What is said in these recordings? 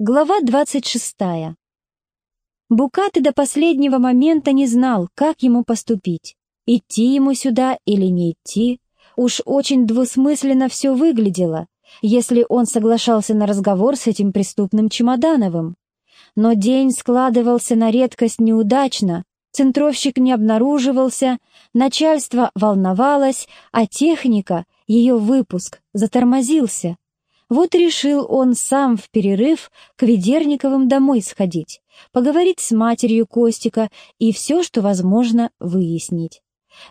Глава 26. Букаты до последнего момента не знал, как ему поступить. Идти ему сюда или не идти. Уж очень двусмысленно все выглядело, если он соглашался на разговор с этим преступным Чемодановым. Но день складывался на редкость неудачно, центровщик не обнаруживался, начальство волновалось, а техника, ее выпуск, затормозился. Вот решил он сам в перерыв к Ведерниковым домой сходить, поговорить с матерью Костика и все, что возможно, выяснить.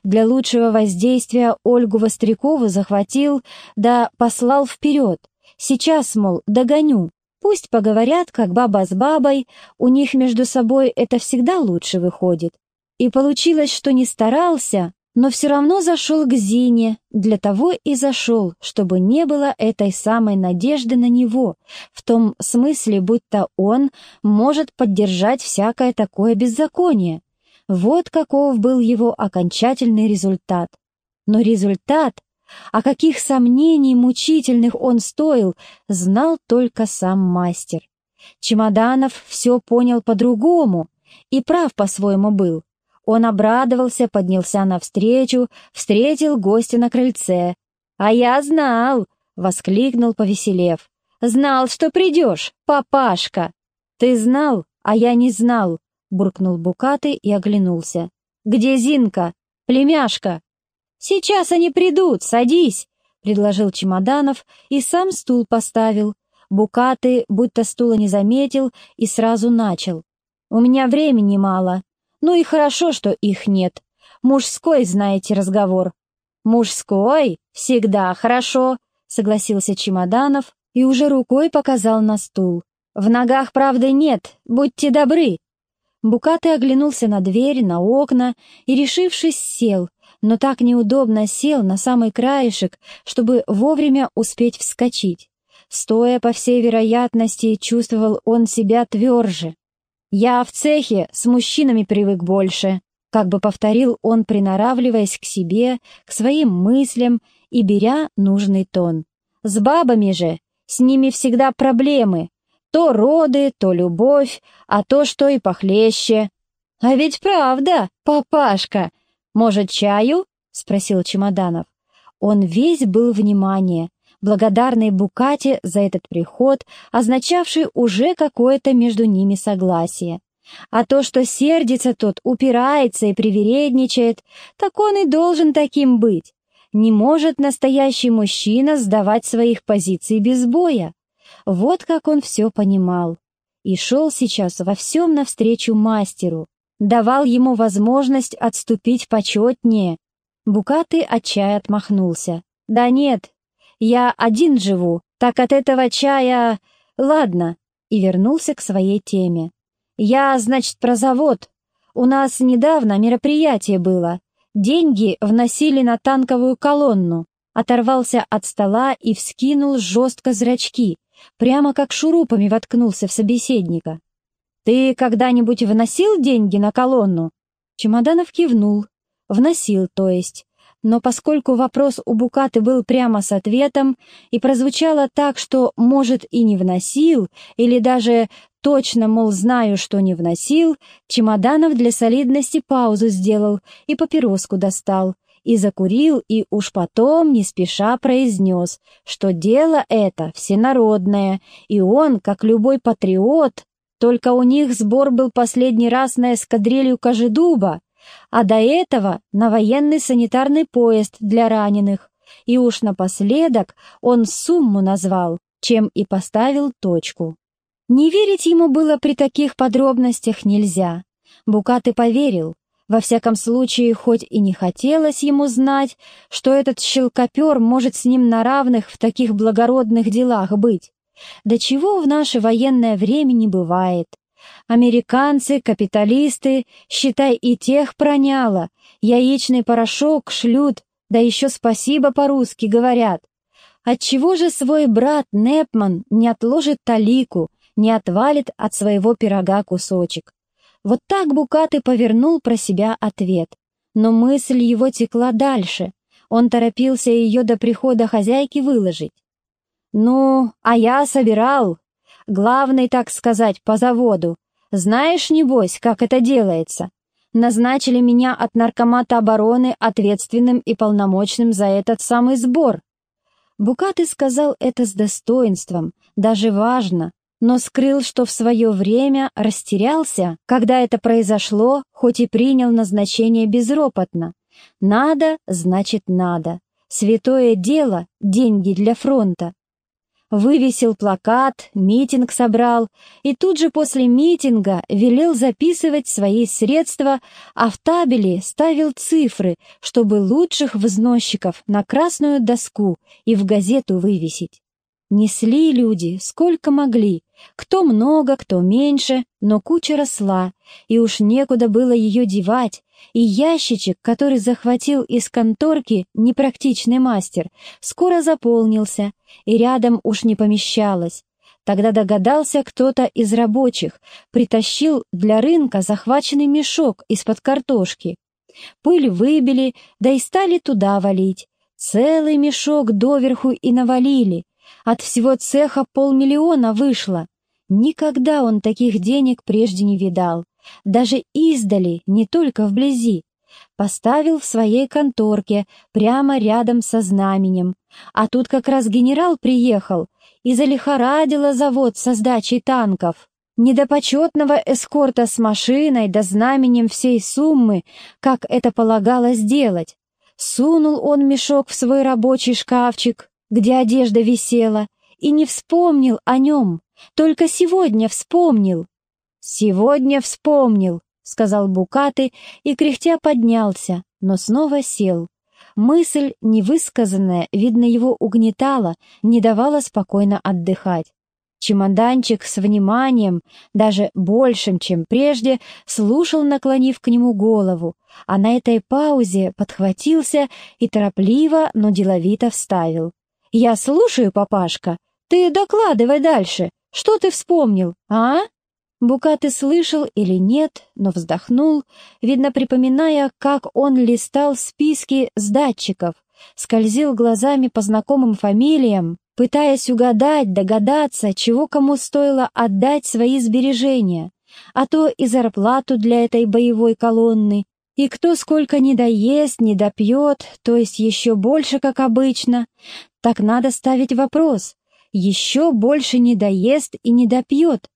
Для лучшего воздействия Ольгу Вострякову захватил, да послал вперед. Сейчас, мол, догоню. Пусть поговорят, как баба с бабой, у них между собой это всегда лучше выходит. И получилось, что не старался, но все равно зашел к Зине, для того и зашел, чтобы не было этой самой надежды на него, в том смысле, будто он может поддержать всякое такое беззаконие. Вот каков был его окончательный результат. Но результат, о каких сомнений мучительных он стоил, знал только сам мастер. Чемоданов все понял по-другому и прав по-своему был. Он обрадовался, поднялся навстречу, встретил гостя на крыльце. «А я знал!» — воскликнул, повеселев. «Знал, что придешь, папашка!» «Ты знал, а я не знал!» — буркнул Букаты и оглянулся. «Где Зинка? Племяшка?» «Сейчас они придут, садись!» — предложил Чемоданов и сам стул поставил. Букаты будто стула не заметил и сразу начал. «У меня времени мало. Ну и хорошо, что их нет. Мужской, знаете, разговор. Мужской? Всегда хорошо, согласился Чемоданов и уже рукой показал на стул. В ногах правды нет, будьте добры. Букатый оглянулся на дверь, на окна и, решившись, сел, но так неудобно сел на самый краешек, чтобы вовремя успеть вскочить. Стоя, по всей вероятности, чувствовал он себя тверже. «Я в цехе с мужчинами привык больше», как бы повторил он, приноравливаясь к себе, к своим мыслям и беря нужный тон. «С бабами же, с ними всегда проблемы. То роды, то любовь, а то, что и похлеще». «А ведь правда, папашка! Может, чаю?» — спросил Чемоданов. Он весь был внимание, благодарный Букате за этот приход, означавший уже какое-то между ними согласие. А то, что сердится тот, упирается и привередничает, так он и должен таким быть. Не может настоящий мужчина сдавать своих позиций без боя. Вот как он все понимал. И шел сейчас во всем навстречу мастеру, давал ему возможность отступить почетнее. Букаты от чая отмахнулся. «Да нет, я один живу, так от этого чая... Ладно, и вернулся к своей теме. Я, значит, про завод. У нас недавно мероприятие было. Деньги вносили на танковую колонну. Оторвался от стола и вскинул жестко зрачки, прямо как шурупами воткнулся в собеседника. «Ты когда-нибудь вносил деньги на колонну?» Чемоданов кивнул. Вносил, то есть но поскольку вопрос у Букаты был прямо с ответом и прозвучало так, что, может, и не вносил, или даже точно, мол, знаю, что не вносил, Чемоданов для солидности паузу сделал и папироску достал, и закурил, и уж потом не спеша произнес, что дело это всенародное, и он, как любой патриот, только у них сбор был последний раз на эскадрилью Кожедуба, а до этого на военный санитарный поезд для раненых. И уж напоследок он сумму назвал, чем и поставил точку. Не верить ему было при таких подробностях нельзя. Букаты поверил. Во всяком случае, хоть и не хотелось ему знать, что этот щелкопер может с ним на равных в таких благородных делах быть. До чего в наше военное время не бывает. Американцы, капиталисты, считай, и тех проняло. Яичный порошок шлют, да еще спасибо по-русски говорят. Отчего же свой брат Непман не отложит талику, не отвалит от своего пирога кусочек? Вот так Букаты повернул про себя ответ. Но мысль его текла дальше. Он торопился ее до прихода хозяйки выложить. «Ну, а я собирал. Главный, так сказать, по заводу. Знаешь, небось, как это делается? Назначили меня от наркомата обороны ответственным и полномочным за этот самый сбор. Букаты сказал это с достоинством, даже важно, но скрыл, что в свое время растерялся, когда это произошло, хоть и принял назначение безропотно. Надо, значит надо. Святое дело — деньги для фронта. Вывесил плакат, митинг собрал, и тут же после митинга велел записывать свои средства, а в табеле ставил цифры, чтобы лучших взносчиков на красную доску и в газету вывесить. Несли люди, сколько могли, кто много, кто меньше, но куча росла, и уж некуда было ее девать, и ящичек, который захватил из конторки непрактичный мастер, скоро заполнился, и рядом уж не помещалось. Тогда догадался кто-то из рабочих, притащил для рынка захваченный мешок из-под картошки. Пыль выбили, да и стали туда валить. Целый мешок доверху и навалили, от всего цеха полмиллиона вышло. Никогда он таких денег прежде не видал. Даже издали, не только вблизи. Поставил в своей конторке, прямо рядом со знаменем. А тут как раз генерал приехал и залихорадила завод со сдачей танков. Не до почетного эскорта с машиной да знаменем всей суммы, как это полагалось делать. Сунул он мешок в свой рабочий шкафчик, где одежда висела, и не вспомнил о нем, только сегодня вспомнил. «Сегодня вспомнил», — сказал Букаты и кряхтя поднялся, но снова сел. Мысль, невысказанная, видно, его угнетала, не давала спокойно отдыхать. Чемоданчик с вниманием, даже большим, чем прежде, слушал, наклонив к нему голову, а на этой паузе подхватился и торопливо, но деловито вставил. «Я слушаю, папашка. Ты докладывай дальше. Что ты вспомнил, а?» Букаты слышал или нет, но вздохнул, видно, припоминая, как он листал списки с датчиков, скользил глазами по знакомым фамилиям, пытаясь угадать, догадаться, чего кому стоило отдать свои сбережения, а то и зарплату для этой боевой колонны, и кто сколько не доест, не допьет, то есть еще больше, как обычно, так надо ставить вопрос. Еще больше не доест и не допьет.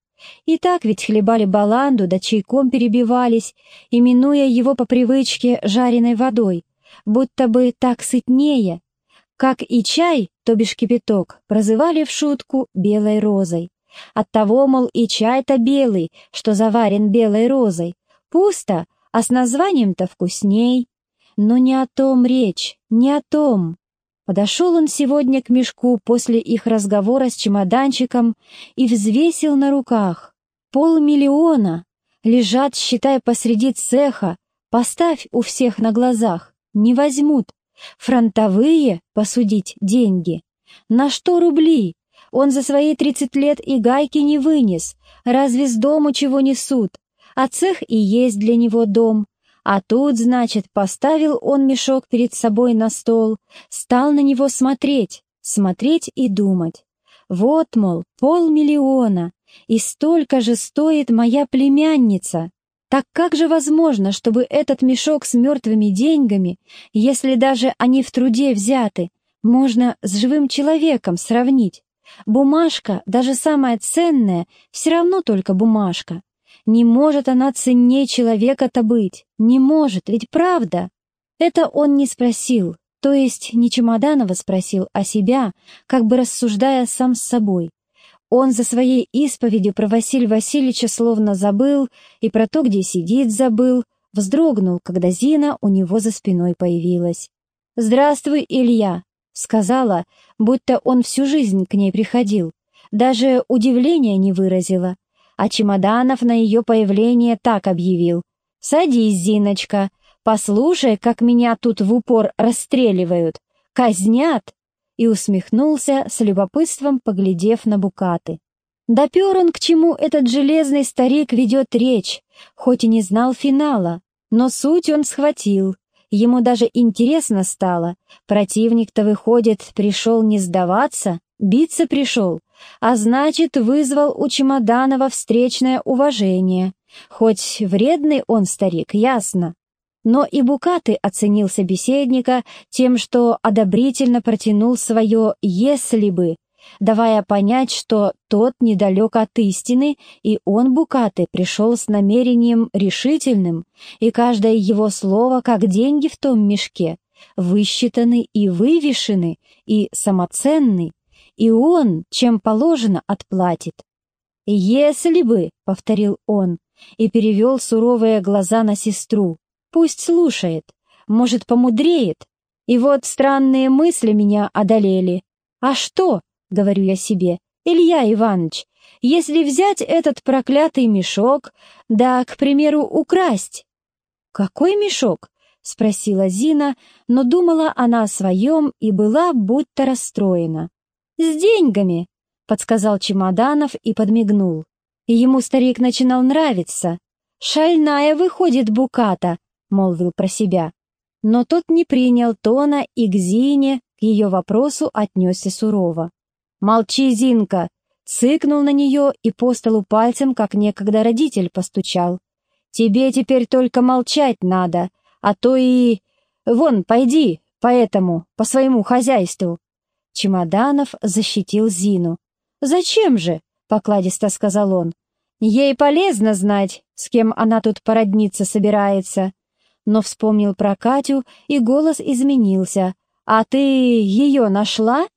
И так ведь хлебали баланду, да чайком перебивались, именуя его по привычке жареной водой, будто бы так сытнее. Как и чай, то бишь кипяток, прозывали в шутку белой розой. Оттого, мол, и чай-то белый, что заварен белой розой. Пусто, а с названием-то вкусней. Но не о том речь, не о том. Подошел он сегодня к мешку после их разговора с чемоданчиком и взвесил на руках. Полмиллиона лежат, считай, посреди цеха, поставь у всех на глазах, не возьмут. Фронтовые, посудить, деньги. На что рубли? Он за свои тридцать лет и гайки не вынес, разве с дому чего несут? А цех и есть для него дом, а тут, значит, поставил он мешок перед собой на стол, стал на него смотреть, смотреть и думать. Вот, мол, полмиллиона, и столько же стоит моя племянница. Так как же возможно, чтобы этот мешок с мертвыми деньгами, если даже они в труде взяты, можно с живым человеком сравнить? Бумажка, даже самая ценная, все равно только бумажка. Не может она ценнее человека-то быть. Не может, ведь правда. Это он не спросил, то есть не Чемоданова спросил, а себя, как бы рассуждая сам с собой. Он за своей исповедью про Василия Васильевича словно забыл, и про то, где сидит, забыл, вздрогнул, когда Зина у него за спиной появилась. «Здравствуй, Илья», — сказала, будто он всю жизнь к ней приходил. Даже удивления не выразила, а Чемоданов на ее появление так объявил. «Садись, Зиночка, послушай, как меня тут в упор расстреливают. Казнят!» И усмехнулся, с любопытством поглядев на букаты. Допер он, к чему этот железный старик ведет речь, хоть и не знал финала, но суть он схватил. Ему даже интересно стало. Противник-то, выходит, пришел не сдаваться, биться пришел, а значит, вызвал у Чемоданова встречное уважение. Хоть вредный он старик, ясно. Но и Букаты оценил собеседника тем, что одобрительно протянул свое «если бы», давая понять, что тот недалек от истины, и он, Букаты, пришел с намерением решительным, и каждое его слово, как деньги в том мешке, высчитаны и вывешены, и самоценны, и он, чем положено, отплатит. «Если бы», — повторил он, и перевел суровые глаза на сестру, «пусть слушает, может, помудреет». И вот странные мысли меня одолели. «А что?» — говорю я себе. «Илья Иванович, если взять этот проклятый мешок, да, к примеру, украсть». «Какой мешок?» — спросила Зина, но думала она о своем и была будто расстроена. «С деньгами», — подсказал Чемоданов и подмигнул. И ему старик начинал нравиться. «Шальная выходит буката», — молвил про себя. Но тот не принял тона и к Зине, к ее вопросу отнесся сурово. «Молчи, Зинка!» — цыкнул на нее и по столу пальцем, как некогда родитель постучал. «Тебе теперь только молчать надо, а то и... Вон, пойди, по этому, по своему хозяйству». Чемоданов защитил Зину. «Зачем же?» — покладисто сказал он. «Ей полезно знать, с кем она тут породниться собирается». Но вспомнил про Катю, и голос изменился. «А ты ее нашла?»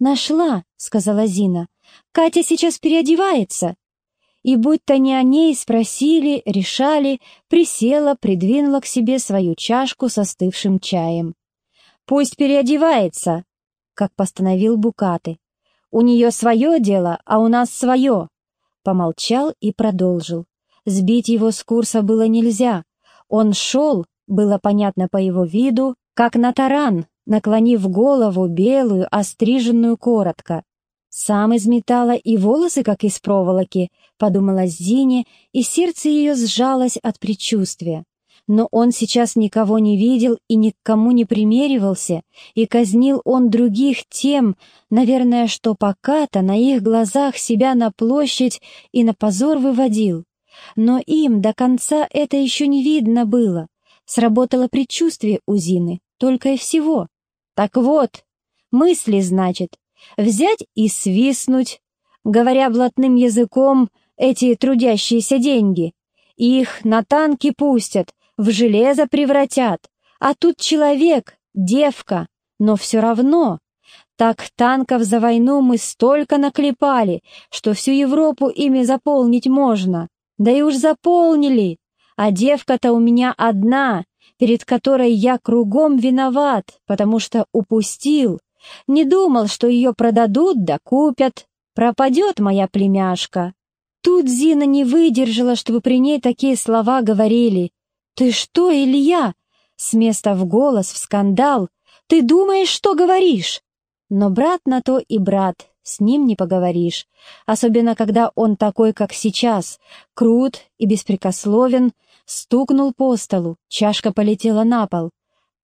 «Нашла», — сказала Зина. «Катя сейчас переодевается» и будто не о ней спросили, решали, присела, придвинула к себе свою чашку с остывшим чаем. «Пусть переодевается», — как постановил Букаты. «У нее свое дело, а у нас свое». Помолчал и продолжил. Сбить его с курса было нельзя. Он шел, было понятно по его виду, как на таран, наклонив голову белую, остриженную коротко. Сам из металла и волосы, как из проволоки, подумала Зине, и сердце ее сжалось от предчувствия. Но он сейчас никого не видел и ни к кому не примеривался, и казнил он других тем, наверное, что пока-то на их глазах себя на площадь и на позор выводил. Но им до конца это еще не видно было. Сработало предчувствие у Зины, только и всего. Так вот, мысли, значит, взять и свистнуть, говоря блатным языком, эти трудящиеся деньги. Их на танки пустят, в железо превратят, а тут человек, девка, но все равно. Так танков за войну мы столько наклепали, что всю Европу ими заполнить можно. Да и уж заполнили. А девка-то у меня одна, перед которой я кругом виноват, потому что упустил. Не думал, что ее продадут да купят. Пропадет моя племяшка. Тут Зина не выдержала, чтобы при ней такие слова говорили. «Ты что, Илья?» С места в голос, в скандал. «Ты думаешь, что говоришь?» Но брат на то и брат, с ним не поговоришь. Особенно, когда он такой, как сейчас, крут и беспрекословен, стукнул по столу, чашка полетела на пол.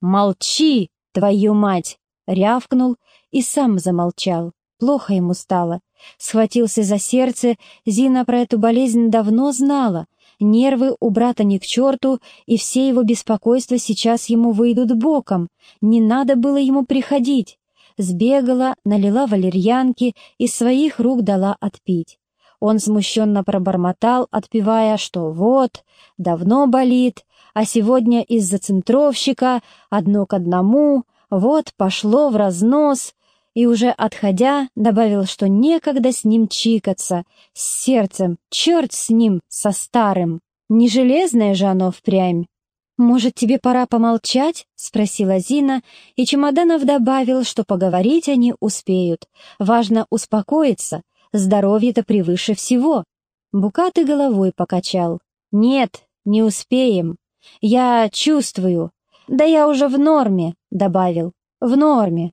«Молчи, твою мать!» рявкнул и сам замолчал. Плохо ему стало. Схватился за сердце, Зина про эту болезнь давно знала. Нервы у брата не к черту, и все его беспокойства сейчас ему выйдут боком. Не надо было ему приходить. Сбегала, налила валерьянки, из своих рук дала отпить. Он смущенно пробормотал, отпевая, что вот, давно болит, а сегодня из-за центровщика, одно к одному, вот пошло в разнос, и уже отходя добавил, что некогда с ним чикаться, с сердцем, черт с ним, со старым. Не железное же оно впрямь. «Может, тебе пора помолчать?» — спросила Зина, и Чемоданов добавил, что поговорить они успеют. Важно успокоиться, здоровье-то превыше всего. Букаты головой покачал. «Нет, не успеем. Я чувствую, «Да я уже в норме», — добавил. «В норме.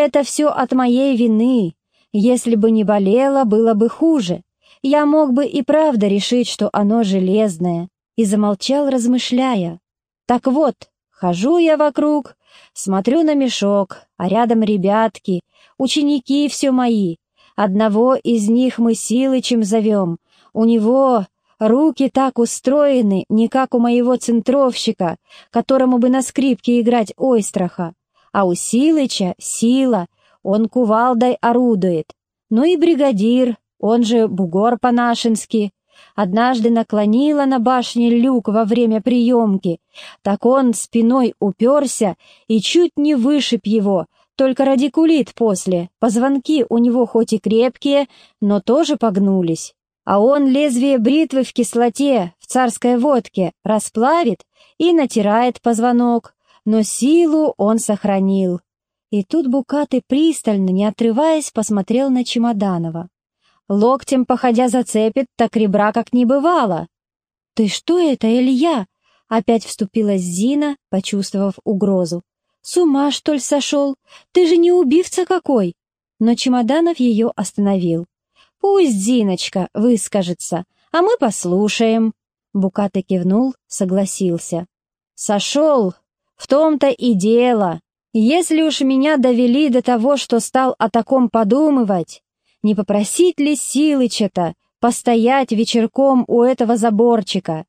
Это все от моей вины. Если бы не болело, было бы хуже. Я мог бы и правда решить, что оно железное». И замолчал, размышляя. «Так вот, хожу я вокруг, смотрю на мешок, а рядом ребятки, ученики все мои. Одного из них мы Силычем зовем. У него руки так устроены, не как у моего центровщика, которому бы на скрипке играть ойстраха. А у Силыча сила, он кувалдой орудует. Ну и бригадир, он же бугор по-нашенски. Однажды наклонила на башне люк во время приемки, так он спиной уперся и чуть не вышиб его, только радикулит после, позвонки у него хоть и крепкие, но тоже погнулись. А он лезвие бритвы в кислоте, в царской водке, расплавит и натирает позвонок, но силу он сохранил. И тут Букаты пристально, не отрываясь, посмотрел на Чемоданова. Локтем, походя, зацепит, так ребра как не бывало. «Ты что это, Илья?» — опять вступилась Зина, почувствовав угрозу. «С ума, что ли, сошел? Ты же не убивца какой!» Но Чемоданов ее остановил. «Пусть Зиночка выскажется, а мы послушаем». Букаты кивнул, согласился. «Сошел! В том-то и дело. Если уж меня довели до того, что стал о таком подумывать, не попросить ли Силыча-то постоять вечерком у этого заборчика?»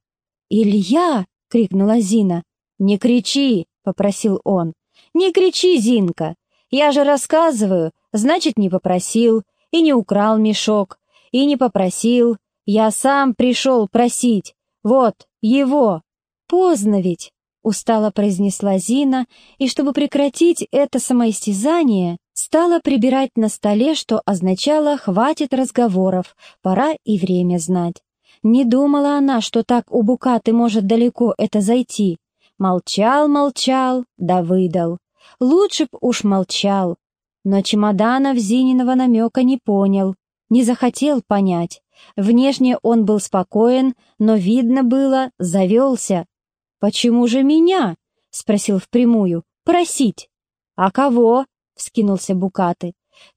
«Илья!» — крикнула Зина. «Не кричи!» — попросил он. «Не кричи, Зинка! Я же рассказываю, значит, не попросил, и не украл мешок, и не попросил. Я сам пришел просить. Вот, его. Поздно ведь!» — устало произнесла Зина, и чтобы прекратить это самоистязание, стала прибирать на столе, что означало «хватит разговоров, пора и время знать». Не думала она, что так у Букаты может далеко это зайти. Молчал, молчал, да выдал. Лучше б уж молчал. Но чемоданов Зининого намека не понял, не захотел понять. Внешне он был спокоен, но видно было, завелся. «Почему же меня?» — спросил впрямую. «Просить». «А кого?» — вскинулся Букаты.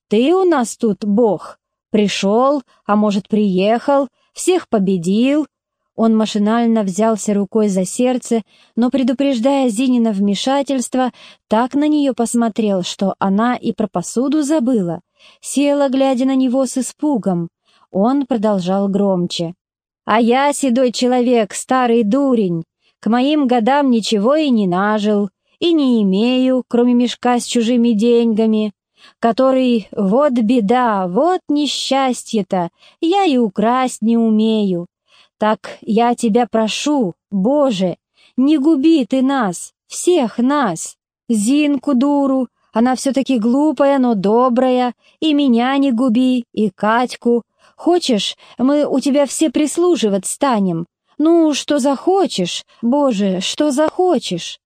«Ты у нас тут бог. Пришел, а может, приехал, всех победил, он машинально взялся рукой за сердце, но, предупреждая Зинина вмешательство, так на нее посмотрел, что она и про посуду забыла. Села, глядя на него с испугом. Он продолжал громче. «А я, седой человек, старый дурень, к моим годам ничего и не нажил, и не имею, кроме мешка с чужими деньгами, который, вот беда, вот несчастье-то, я и украсть не умею. Так я тебя прошу, Боже, не губи ты нас, всех нас. Зинку дуру, она все-таки глупая, но добрая, и меня не губи, и Катьку. Хочешь, мы у тебя все прислуживать станем? Ну, что захочешь, Боже, что захочешь.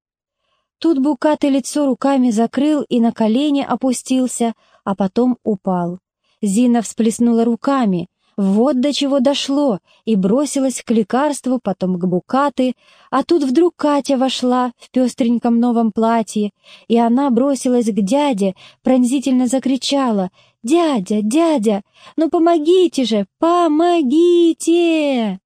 Тут Букаты лицо руками закрыл и на колени опустился, а потом упал. Зина всплеснула руками, вот до чего дошло, и бросилась к лекарству, потом к букаты, а тут вдруг Катя вошла в пестреньком новом платье, и она бросилась к дяде, пронзительно закричала «Дядя, дядя, ну помогите же, помогите!»